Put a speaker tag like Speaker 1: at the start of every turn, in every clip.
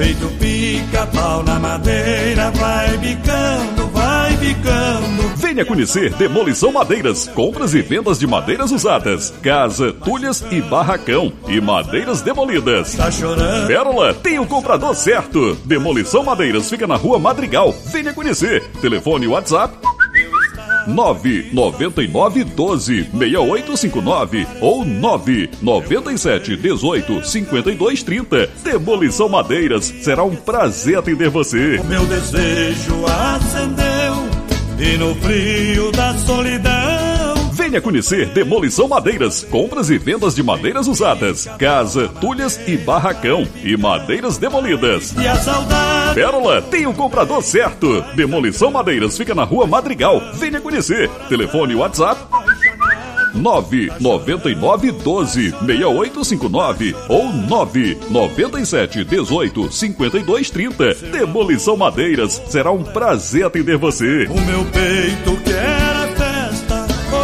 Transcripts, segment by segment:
Speaker 1: Feito pica-pau na madeira, vai bicando, vai bicando.
Speaker 2: Venha conhecer Demolição Madeiras, compras e vendas de madeiras usadas, casa, tulhas e barracão e madeiras demolidas.
Speaker 1: Tá chorando?
Speaker 2: Pérola tem o comprador certo. Demolição Madeiras fica na rua Madrigal. Venha conhecer. Telefone WhatsApp 999 12 6859 ou 997 18 52 30. Demolição Madeiras, será um prazer atender você.
Speaker 1: O meu desejo acendeu e no frio da solidão.
Speaker 2: Venha conhecer Demolição Madeiras, compras e vendas de madeiras usadas, casa, tulhas e barracão e madeiras demolidas.
Speaker 1: E a saudade.
Speaker 2: Pérola tem o comprador certo. Demolição Madeiras fica na rua Madrigal. Venha conhecer. Telefone WhatsApp 999 12 6859 ou 997 18 52 30. Demolição Madeiras, será um prazer atender você.
Speaker 1: O meu peito que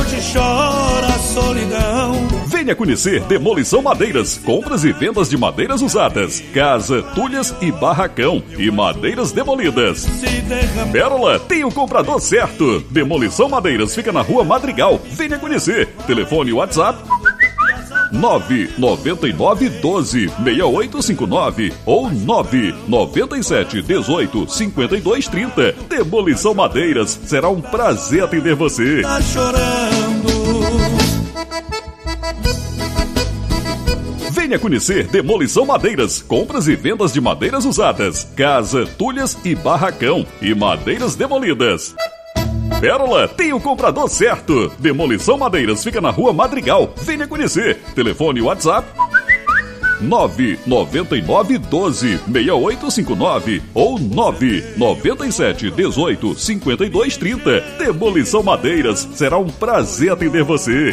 Speaker 1: hoje chora a solidão.
Speaker 2: Venha conhecer Demolição Madeiras, compras e vendas de madeiras usadas, casa, tulhas e barracão e madeiras demolidas. Pérola tem o comprador certo. Demolição Madeiras fica na rua Madrigal. Venha conhecer. Telefone WhatsApp 999 12 6859 ou 997 18 52 30. Demolição Madeiras, será um prazer atender você.
Speaker 1: Tá chorando.
Speaker 2: Venha conhecer Demolição Madeiras, compras e vendas de madeiras usadas, casa, tulhas e barracão e madeiras demolidas. Pérola tem o comprador certo. Demolição Madeiras fica na rua Madrigal. Venha conhecer. Telefone WhatsApp 999 12 6859 ou 997 18 52 30. Demolição Madeiras, será um prazer atender você.